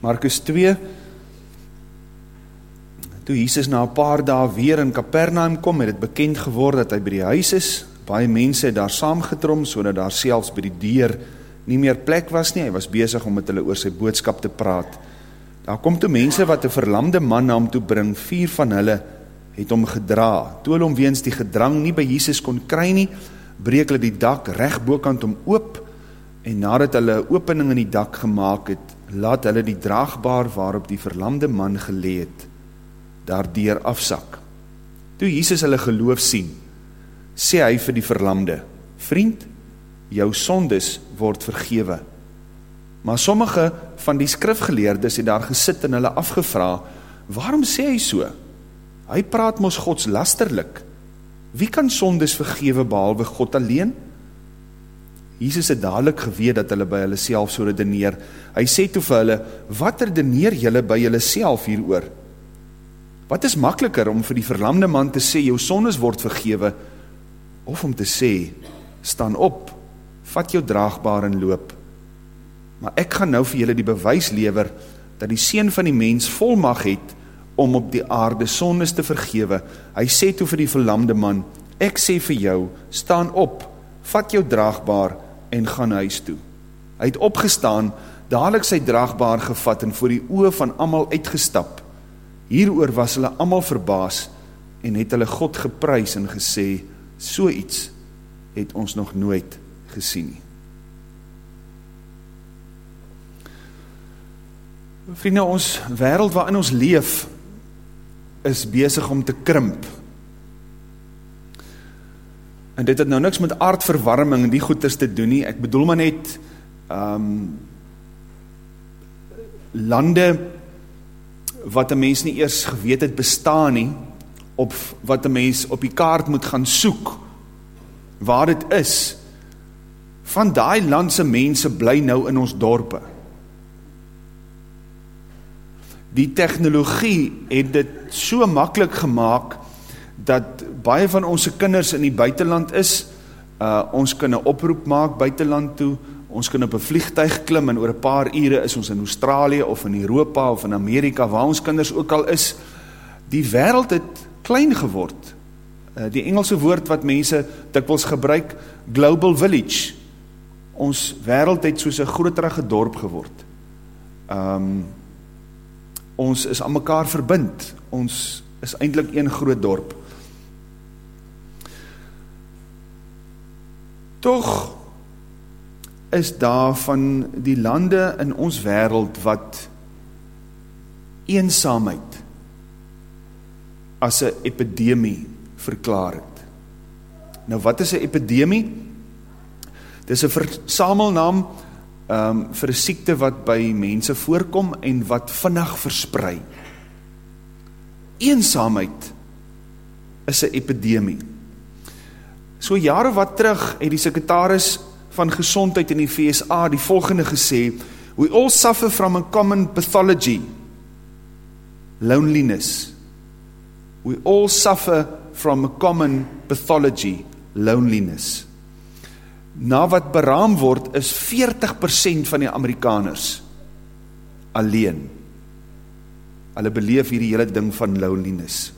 Markus 2 Toe Jesus na 'n paar dae weer in Kapernaum kom, het dit bekend geword dat hy by die huis is. Baie mense het daar saamgedrom sodat daar selfs by die deur nie meer plek was nie. Hy was besig om met hulle oor sy boodskap te praat. Daar kom toe mense wat 'n verlamde man na hom toe bring. Vier van hulle het hom gedra. Toe hulle hom weens die gedrang nie by Jesus kon kry nie, breek hulle die dak reg bokant hom oop en nadat hulle 'n opening in die dak gemaak het, laat hulle die draagbaar waarop die verlamde man gelê het daardeur afsak. Toe Jesus hulle geloof sien, sê hy vir die verlamde: "Vriend, jou sondes word vergewe." Maar sommige van die skrifgeleerdes het daar gesit en hulle afgevra: "Waarom sê hy so? Hy praat mos God se lasterlik. Wie kan sondes vergewe behalwe God alleen?" Jesus het dadelik geweet dat hulle by hulle self so redeneer. Hy sê toe vir hulle: "Wat redeneer julle by julle self hieroor?" Wat is makliker om vir die verlamde man te sê jou sondes word vergewe of om te sê staan op, vat jou draagbaar en loop. Maar ek gaan nou vir julle die bewys lewer dat die seun van die mens volmag het om op die aarde sondes te vergewe. Hy sê toe vir die verlamde man: Ek sê vir jou, staan op, vat jou draagbaar en gaan huis toe. Hy het opgestaan, dadelik sy draagbaar gevat en voor die oë van almal uitgestap. Hieroor was hulle allemaal verbaas en het hulle God geprys en gesê, so iets het ons nog nooit gesien nie. Vrienden, ons wereld waarin ons leef is bezig om te krimp. En dit het nou niks met aardverwarming en die goeders te doen nie. Ek bedoel maar net um, lande wat 'n mens nie eers geweet het bestaan nie op wat 'n mens op die kaart moet gaan soek waar dit is van daai land se mense bly nou in ons dorpe die tegnologie het dit so maklik gemaak dat baie van ons se kinders in die buiteland is uh, ons kan 'n oproep maak buiteland toe ons kan op een vliegtuig klim en oor een paar ure is ons in Australië of in Europa of in Amerika, waar ons kinders ook al is, die wereld het klein geword. Eh, die Engelse woord wat mense dikwels gebruik, global village. Ons wereld het soos een groterige dorp geword. Um, ons is aan mekaar verbind. Ons is eindelijk een groot dorp. Toch is daar van die lande in ons wereld wat eensaamheid as 'n epidemie verklaar het. Nou wat is 'n epidemie? Dis 'n versamelnaam um, vir 'n siekte wat by mense voorkom en wat vinnig versprei. Eensaamheid is 'n epidemie. So jare wat terug het die sekretaris van gezondheid in die VSA die volgende gesê, we all suffer from a common pathology, loneliness. We all suffer from a common pathology, loneliness. Na wat beraam word, is 40% van die Amerikaners alleen. Hulle beleef hierdie hele ding van loneliness.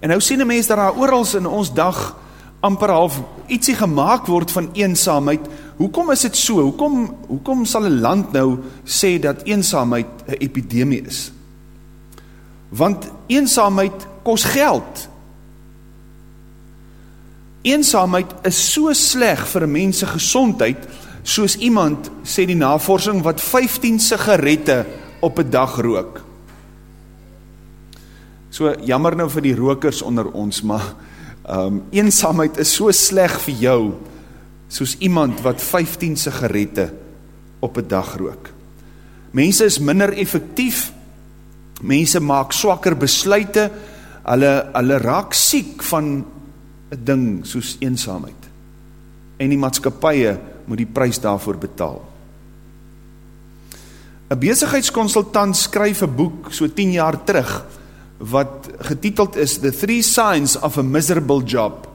En nou sien 'n mens dat daar oral in ons dag amper half ietsie gemaakt word van eensaamheid, hoekom is dit so? Hoekom, hoekom sal een land nou sê dat eensaamheid een epidemie is? Want eensaamheid kost geld. Eensaamheid is so sleg vir een mense gezondheid, soos iemand, sê die navorsing, wat 15 sigarette op een dag rook. So, jammer nou vir die rokers onder ons, maar Um, eenzaamheid is so sleg vir jou, soos iemand wat 15 sigarette op een dag rook. Mense is minder effectief, mense maak swakker besluite, hulle, hulle raak siek van een ding soos eenzaamheid. En die maatskapie moet die prijs daarvoor betaal. Een bezigheidsconsultant skryf een boek so 10 jaar terug, wat getiteld is The Three Signs of a Miserable Job.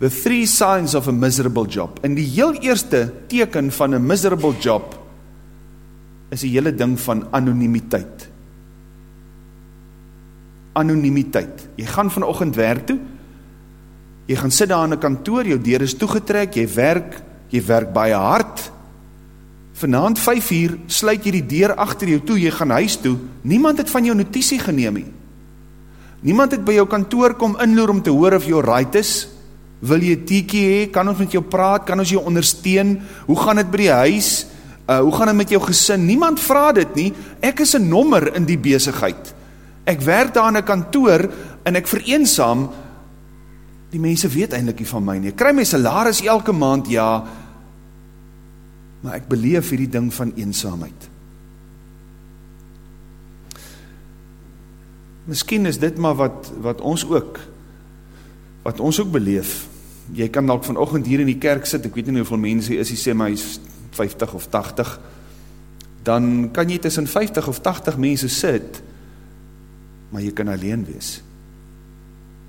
The Three Signs of a Miserable Job. En die heel eerste teken van 'n miserable job is die hele ding van anonimiteit. Anonimiteit. Jy gaan vanoggend werk toe. Jy gaan sit daar in 'n kantoor, jou deur is toegetrek, jy werk, jy werk baie hard. Vanaand 5uur sluit jy die deur agter jou toe, jy gaan huis toe. Niemand het van jou notisie geneem nie. Niemand het by jou kantoor kom inloer om te hoor of jy right is. Wil jy 'n tikkie hê? Kan ons met jou praat? Kan ons jou ondersteun? Hoe gaan dit by die huis? Uh, hoe gaan dit met jou gesin? Niemand vra dit nie. Ek is 'n nommer in die besigheid. Ek werk daar in 'n kantoor en ek vereensaam. Die mense weet eintlik nie van my nie. Ek kry my salaris elke maand, ja. Maar ek beleef hierdie ding van eensaamheid. Miskien is dit maar wat wat ons ook wat ons ook beleef. Jy kan dalk vanoggend hier in die kerk sit. Ek weet nie hoeveel mense is, jy sê my 50 of 80, dan kan jy tussen 50 of 80 mense sit, maar jy kan alleen wees.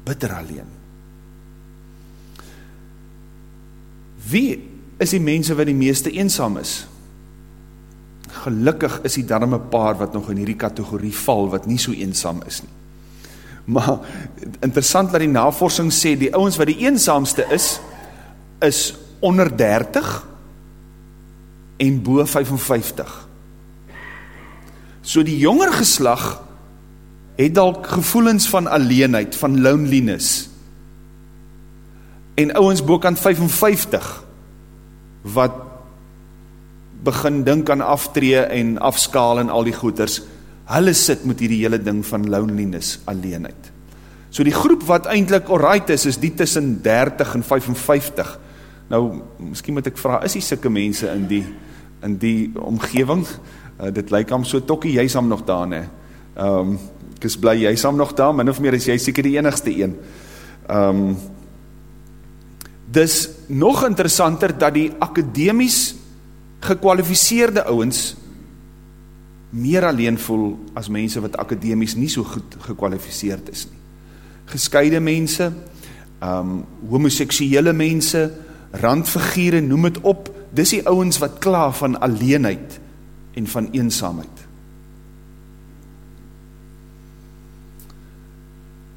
Bitter alleen. Wie is die mense wat die meeste eensaam is? Gelukkig is die darme paar wat nog in hierdie kategorie val, wat nie so eensaam is nie. Maar interessant dat die navorsing sê, die ouwens wat die eensaamste is, is onder 30, en bo 55. So die jonger geslag het dalk gevoelens van alleenheid, van loneliness. En ouens bo kant 55 wat begin dink aan aftree en afskaal en al die goeders, hulle sit met hierdie hele ding van loneliness, alleenheid. So die groep wat eintlik alright is, is die tussen 30 en 55. Nou, miskien moet ek vra, is die sulke mense in die in die omgewing. Uh, dit lyk hom so tokkie jy's hom nog daar. Ehm um, ek is bly jy's hom nog daar, min of meer is jy seker die enigste een. Ehm um, Dis nog interessanter dat die akademies gekwalifiseerde ouens meer alleen voel as mense wat akademies nie so goed gekwalifiseerd is nie. Geskeide mense, ehm um, homoseksuele mense, randfigure, noem dit op, dis die ouwens wat kla van alleenheid en van eenzaamheid.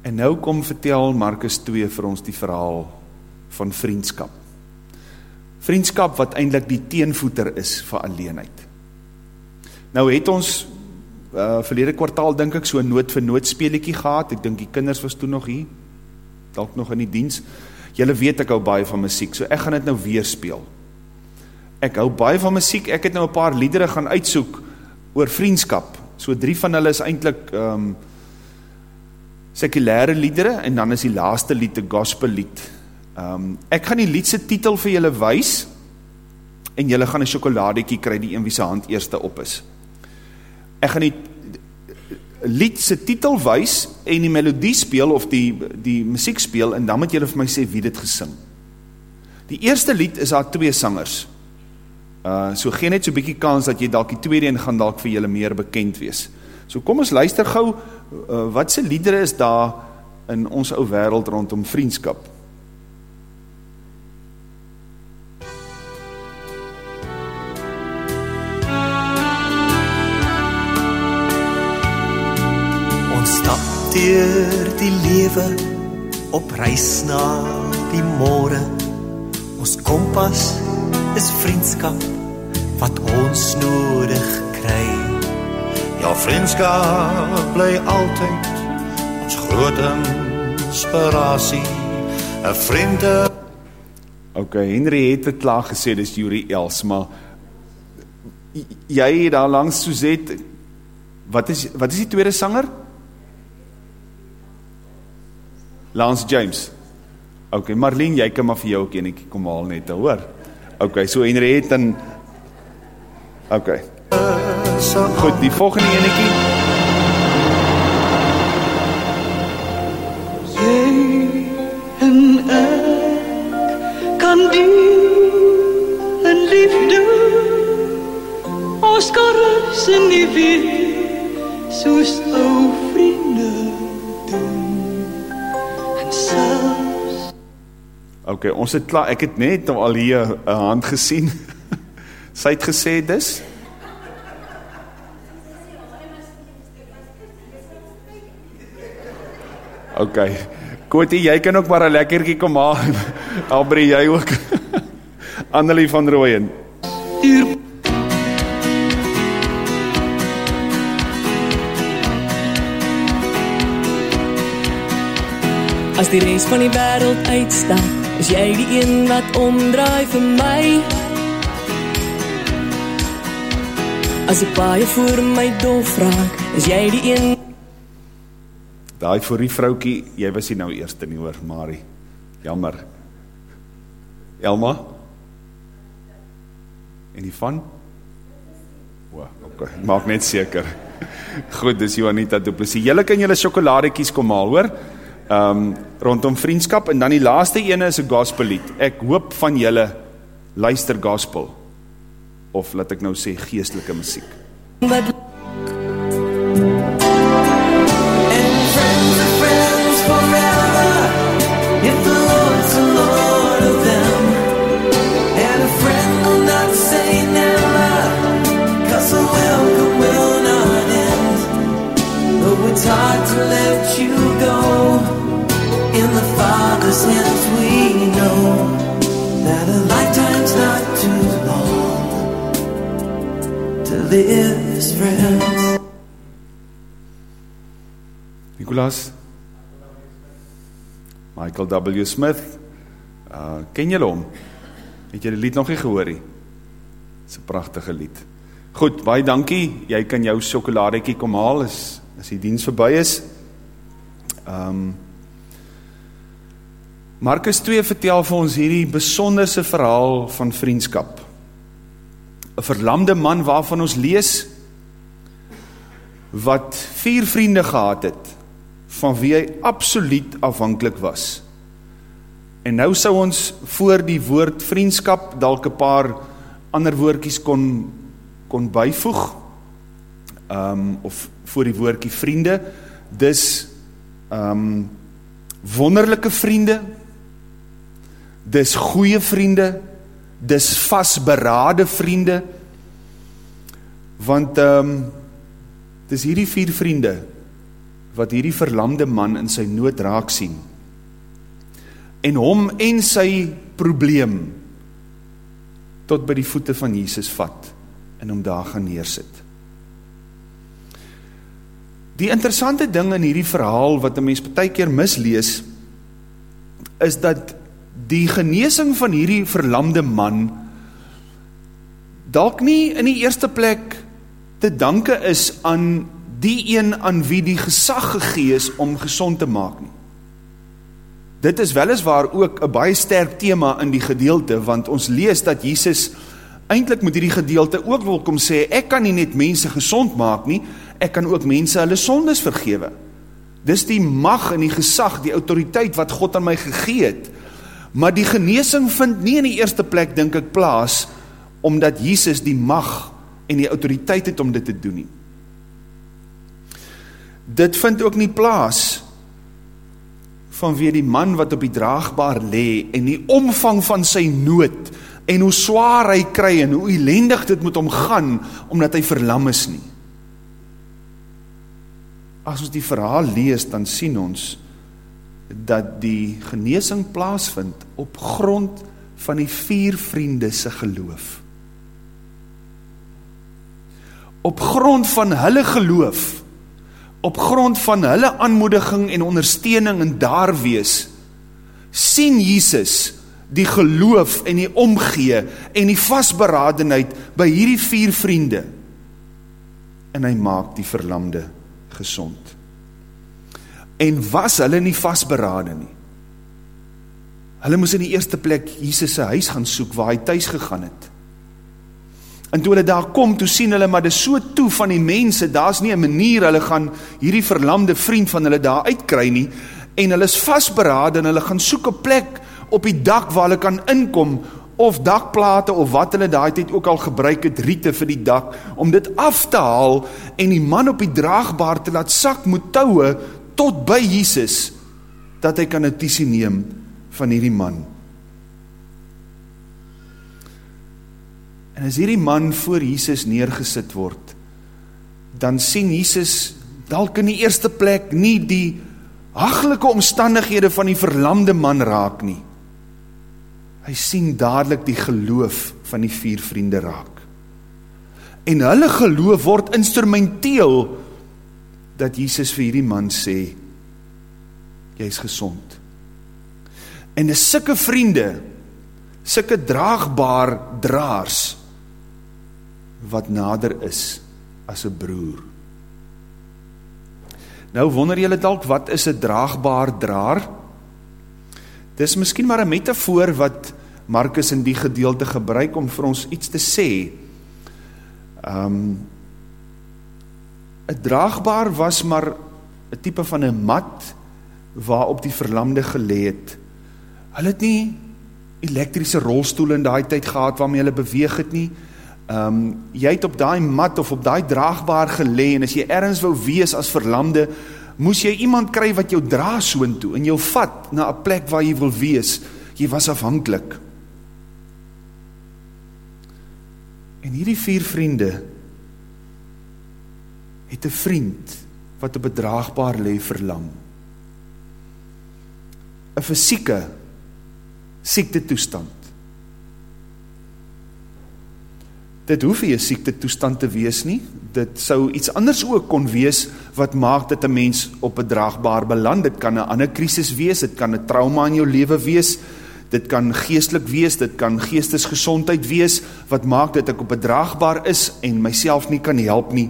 En nou kom vertel Markus 2 vir ons die verhaal van vriendskap. Vriendskap wat eindelijk die teenvoeter is vir alleenheid. Nou het ons uh, verlede kwartaal, denk ek, so een nood vir nood speeliekie gehad. Ek denk die kinders was toen nog hier, dalk nog in die dienst. Julle weet ek hou baie van muziek, so ek gaan het nou weer speel ek hou baie van muziek, ek het nou een paar liedere gaan uitsoek oor vriendskap, so drie van hulle is eindelijk um, ehm, sekulare liedere, en dan is die laaste lied, die gospel lied. Um, ek gaan die liedse titel vir julle wees, en julle gaan een chocoladekie kry, die een wie sy hand eerste op is. Ek gaan die liedse titel wees, en die melodie speel, of die, die muziek speel, en dan moet julle vir my sê wie dit gesing. Die eerste lied is daar twee sangers, Uh, so geen net so bykie kans dat jy dalk die tweede en gaan dalk vir julle meer bekend wees. So kom ons luister gauw, uh, wat sy liedere is daar in ons ou wereld rondom vriendskap? Dier die lewe op reis na die moore. Ons kompas is vriendskap wat ons nodig kry. Ja, vriendskap bly altyd ons groot inspirasie. 'n Vriende. OK, Henry het dit klaar gesê dis Yuri Els, maar jy daar langs Suzette wat is wat is die tweede sanger? Lance James. OK, Marlene, jy kan maar vir jou ook enetjie kom haal net, hoor. OK, so Henriette en OK. Goed, die volgende enetjie. Okay, ons het klaar, ek het net nou al hier 'n hand gesien. Sy het gesê dis OK. Kotie, jy kan ook maar 'n lekkertjie kom haal. Albrie, jy ook. Annelie van Rooyen. Uur As die res van die wêreld uitstap is jy die een wat omdraai vir my. As ek baie voor my dof raak, is jy die een Daai vir die vroutjie, jy was nie nou eerste nie hoor, Marie. Jammer. Elma? En die van? O, okay, maak net seker. Goed, dis Juanita Du Plessis. Julle kan julle sjokoladetjies kom haal, hoor? Um, rondom vriendskap en dan die laaste ene is 'n gospellied. Ek hoop van julle luister gospel of laat ek nou sê geestelike musiek. wat live as friends. Nicolas Michael W Smith. Uh ken julle hom? Het die lied nog nie gehoor nie? Dis 'n pragtige lied. Goed, baie dankie. Jy kan jou sjokoladetjie kom haal as as die diens verby is. Um Markus 2 vertel vir ons hierdie besonderse verhaal van vriendskap. 'n Verlamde man waarvan ons lees wat vier vriende gehad het van wie hy absoluut afhanklik was. En nou sou ons voor die woord vriendskap dalk 'n paar ander woordjies kon kon byvoeg. Ehm um, of voor die woordjie vriende. Dis ehm um, wonderlike vriende. Dis goeie vriende. Dis vasberade vriende. Want ehm um, dis hierdie vier vriende wat hierdie verlamde man in sy nood raak sien. En hom en sy probleem tot by die voete van Jesus vat en hom daar gaan neersit. Die interessante ding in hierdie verhaal wat 'n mens baie keer mislees is dat die genesing van hierdie verlamde man dalk nie in die eerste plek te danke is aan die een aan wie die gesag gegee is om gesond te maak nie. Dit is weliswaar ook 'n baie sterk tema in die gedeelte want ons lees dat Jesus eintlik met hierdie gedeelte ook wil kom sê ek kan nie net mense gesond maak nie, ek kan ook mense hulle sondes vergewe. Dis die mag en die gesag, die autoriteit wat God aan my gegee het. Maar die genesing vind nie in die eerste plek dink ek plaas omdat Jesus die mag en die autoriteit het om dit te doen nie. Dit vind ook nie plaas vanweë die man wat op die draagbaar lê en die omvang van sy nood en hoe swaar hy kry en hoe ellendig dit met hom gaan omdat hy verlam is nie. As ons die verhaal lees, dan sien ons dat die genesing plaasvind op grond van die vier vriende se geloof. Op grond van hulle geloof op grond van hulle aanmoediging en ondersteuning en daar wees sien Jesus die geloof en die omgee en die vasberadenheid by hierdie vier vriende en hy maak die verlamde gesond en was hulle nie vasberade nie. Hulle moes in die eerste plek Jesus se huis gaan soek waar hy tuis gegaan het. En toe hulle daar kom, toe sien hulle maar dis so toe van die mense, daar's nie 'n manier hulle gaan hierdie verlamde vriend van hulle daar uitkry nie. En hulle is vasberade en hulle gaan soek 'n plek op die dak waar hulle kan inkom of dakplate of wat hulle daai tyd ook al gebruik het riete vir die dak om dit af te haal en die man op die draagbaar te laat sak met toue tot by Jesus dat hy kan notisie neem van hierdie man. En as hierdie man voor Jesus neergesit word, dan sien Jesus dalk in die eerste plek nie die haglike omstandighede van die verlamde man raak nie. Hy sien dadelik die geloof van die vier vriende raak. En hulle geloof word instrumenteel dat Jesus vir hierdie man sê jy's gesond. En dis sulke vriende, sulke draagbaar draers wat nader is as 'n broer. Nou wonder julle dalk wat is 'n draagbaar draer? Dis miskien maar 'n metafoor wat Markus in die gedeelte gebruik om vir ons iets te sê. Um 'n draagbaar was maar 'n tipe van 'n mat waarop die verlamde gelê het. Hulle het nie elektriese rolstoele in daai tyd gehad waarmee hulle beweeg het nie. Ehm um, jy het op daai mat of op daai draagbaar gelê en as jy ergens wou wees as verlamde, moes jy iemand kry wat jou dra soontoe en jou vat na 'n plek waar jy wil wees. Jy was afhanklik. En hierdie vier vriende het 'n vriend wat 'n draagbaar lê verlam. 'n Fisieke siekte toestand. Dit hoef nie 'n siekte toestand te wees nie. Dit sou iets anders ook kon wees wat maak dat 'n mens op 'n draagbaar beland. Dit kan 'n ander krisis wees, dit kan 'n trauma in jou lewe wees. Dit kan geestelik wees, dit kan geestesgesondheid wees wat maak dat ek op 'n draagbaar is en myself nie kan help nie.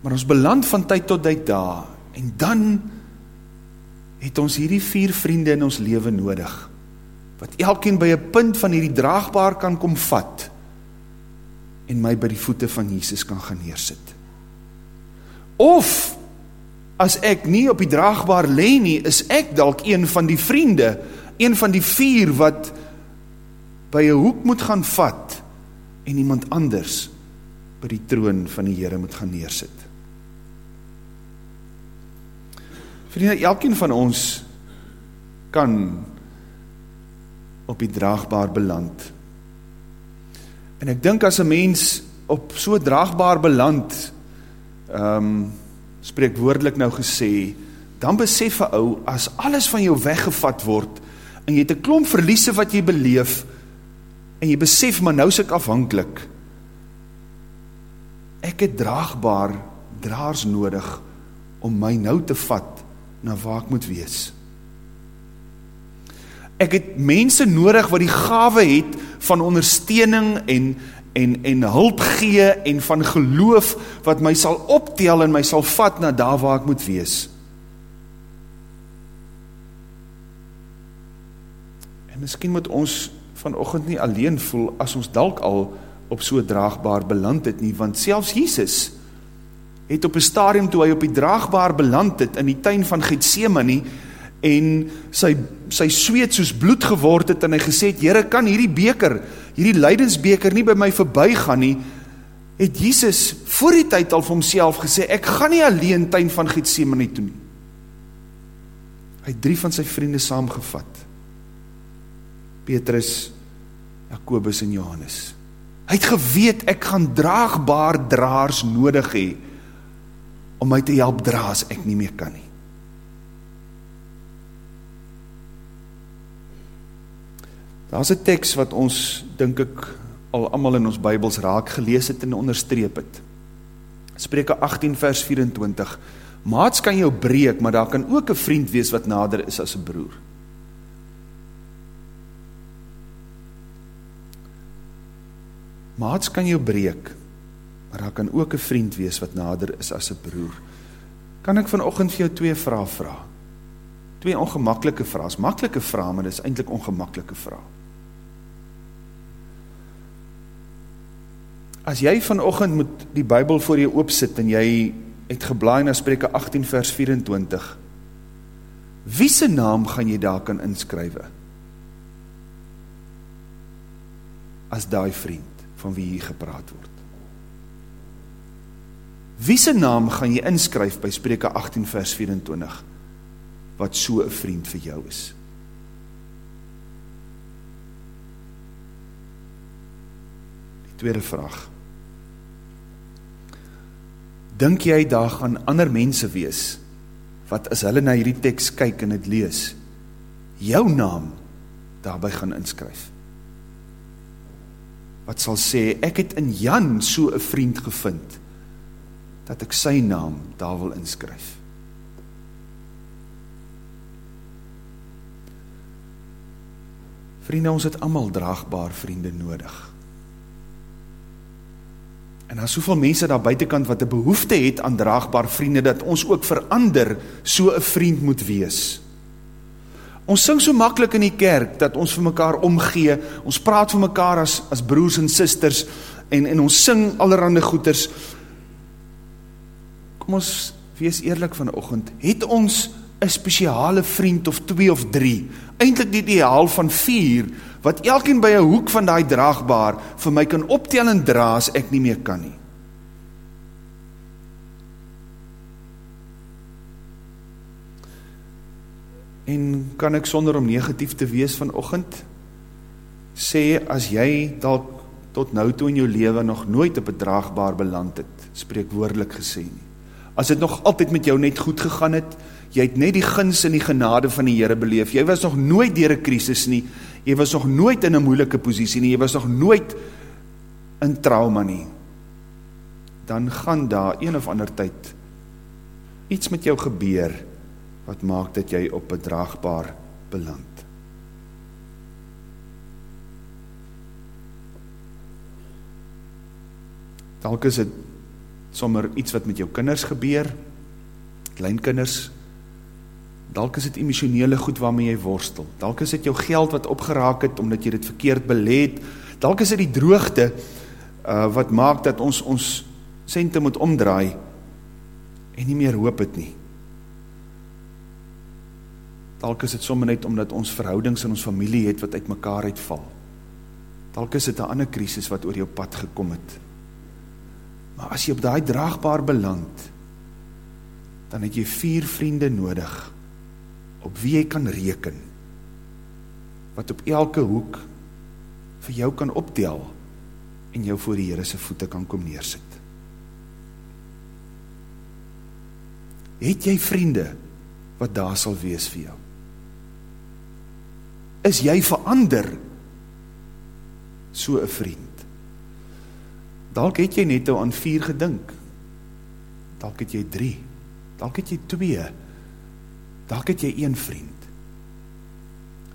Maar ons beland van tyd tot tyd daar en dan het ons hierdie vier vriende in ons lewe nodig wat elkeen by 'n punt van hierdie draagbaar kan kom vat en my by die voete van Jesus kan gaan neersit. Of as ek nie op die draagbaar lê nie, is ek dalk een van die vriende, een van die vier wat by 'n hoek moet gaan vat en iemand anders by die troon van die Here moet gaan neersit. Vriende, elkeen van ons kan op die draagbaar beland. En ek dink as 'n mens op so draagbaar beland, ehm um, spreek woordelik nou gesê, dan besef 'n ou as alles van jou weggevat word en jy het 'n klomp verliese wat jy beleef en jy besef maar nou is ek afhanklik. Ek het draagbaar draers nodig om my nou te vat na waar ek moet wees. Ek het mense nodig wat die gawe het van ondersteuning en en en hulp gee en van geloof wat my sal optel en my sal vat na daar waar ek moet wees. En miskien moet ons vanoggend nie alleen voel as ons dalk al op so draagbaar beland het nie, want selfs Jesus het op 'n stadium toe hy op die draagbaar beland het in die tuin van Getsemane en sy sy sweet soos bloed geword het en hy gesê het Here kan hierdie beker hierdie lydensbeker nie by my verbygaan nie? Het Jesus voor die tyd al vir homself gesê ek gaan nie alleen tuin van Getsemane toe nie. Hy het drie van sy vriende saamgevat. Petrus Jakobus en Johannes. Hy het geweet ek gaan draagbaar draers nodig hê om my te help dra as ek nie meer kan nie Daar's 'n teks wat ons dink ek al almal in ons Bybels raak gelees het en onderstreep het. Spreuke 18 vers 24. Maats kan jou breek, maar daar kan ook 'n vriend wees wat nader is as 'n broer. Maats kan jou breek, maar daar kan ook 'n vriend wees wat nader is as 'n broer. Kan ek vanoggend vir jou twee vrae vra? Twee ongemaklike vrae. Maklike vrae, maar dis eintlik ongemaklike vrae. As jy vanoggend moet die Bybel voor jou oopsit en jy het geblaai na Spreuke 18 vers 24. Wie se naam gaan jy daar kan inskrywe? As daai vriend van wie hier gepraat word. Wie se naam gaan jy inskryf by Spreuke 18 vers 24 wat so 'n vriend vir jou is? Die tweede vraag Dink jy daar gaan ander mense wees wat as hulle na hierdie teks kyk en dit lees, jou naam daarby gaan inskryf? Wat sal sê ek het in Jan so 'n vriend gevind dat ek sy naam daar wil inskryf? Vriende, ons het almal draagbaar vriende nodig. En daar is soveel mense daar buitekant wat 'n behoefte het aan draagbaar vriende dat ons ook verander so 'n vriend moet wees. Ons sing so maklik in die kerk dat ons vir mekaar omgee. Ons praat vir mekaar as as broers en susters en en ons sing allerlei goeters. Kom ons wees eerlik vanoggend. Het ons 'n spesiale vriend of 2 of 3, eintlik die ideaal van 4 wat elkeen by 'n hoek van daai draagbaar vir my kan optel en dra as ek nie meer kan nie. En kan ek sonder om negatief te wees vanoggend sê as jy dalk tot nou toe in jou lewe nog nooit op 'n draagbaar beland het, spreekwoordelik gesê nie. As dit nog altyd met jou net goed gegaan het, jy het net die guns en die genade van die Here beleef. Jy was nog nooit deur 'n krisis nie. Jy was nog nooit in 'n moeilike posisie nie. Jy was nog nooit in trauma nie. Dan gaan daar een of ander tyd iets met jou gebeur wat maak dat jy op bedraagbaar beland. Dalk is dit sommer iets wat met jou kinders gebeur, kleinkinders, Dalk is dit emosionele goed waarmee jy worstel. Dalk is dit jou geld wat opgeraak het omdat jy dit verkeerd belê het. Dalk is dit die droogte uh wat maak dat ons ons sente moet omdraai en nie meer hoop het nie. Dalk is dit sommer net omdat ons verhoudings in ons familie het wat uitmekaar uitval. Dalk is dit 'n ander krisis wat oor jou pad gekom het. Maar as jy op daai draagbaar beland, dan het jy vier vriende nodig op wie jy kan reken wat op elke hoek vir jou kan optel en jou voor die Here se voete kan kom neersit. Het jy vriende wat daar sal wees vir jou? Is jy verander so 'n vriend? Dalk het jy net aan 4 gedink. Dalk het jy 3. Dalk het jy 2. Dalk het jy een vriend.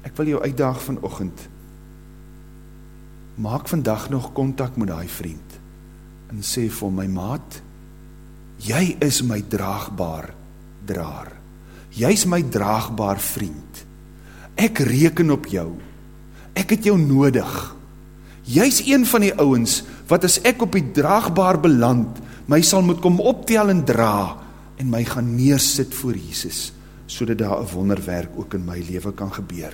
Ek wil jou uitdaag vanoggend. Maak vandag nog kontak met daai vriend en sê vir my maat, jy is my draagbaar draer. Jy's my draagbaar vriend. Ek reken op jou. Ek het jou nodig. Jy's een van die ouens wat as ek op die draagbaar beland, my sal moet kom optel en dra en my gaan neersit voor Jesus sodat daar 'n wonderwerk ook in my lewe kan gebeur.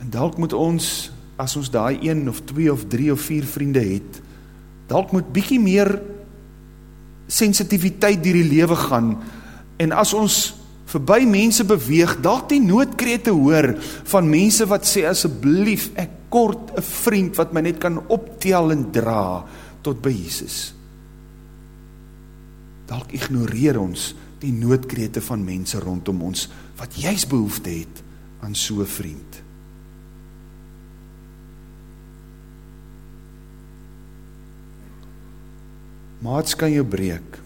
En dalk moet ons as ons daai 1 of 2 of 3 of 4 vriende het, dalk moet bietjie meer sensitiwiteit deur die lewe gaan en as ons verby mense beweeg, dalk die noodkrete hoor van mense wat sê asseblief ek kort 'n vriend wat my net kan optel en dra tot by Jesus dalk ignoreer ons die noodkrete van mense rondom ons wat juis behoefte het aan so 'n vriend. Maats kan jou breek.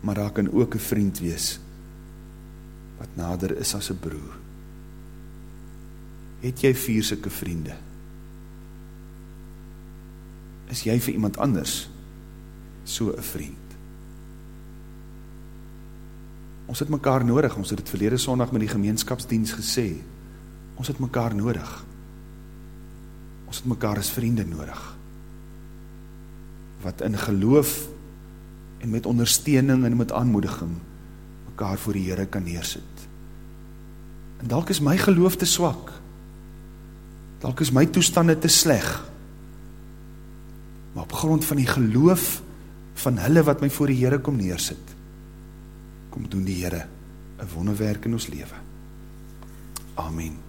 Maar daar kan ook 'n vriend wees wat nader is as 'n broer. Het jy vier sulke vriende? Is jy vir iemand anders so 'n vriend? Ons het mekaar nodig. Ons het dit verlede Sondag met die gemeenskapsdiens gesê. Ons het mekaar nodig. Ons het mekaar as vriende nodig. Wat in geloof en met ondersteuning en met aanmoediging mekaar voor die Here kan neersit. En dalk is my geloof te swak. Dalk is my toestande te sleg. Maar op grond van die geloof van hulle wat my voor die Here kom neersit, kom doen die Here 'n wonderwerk in ons lewe. Amen.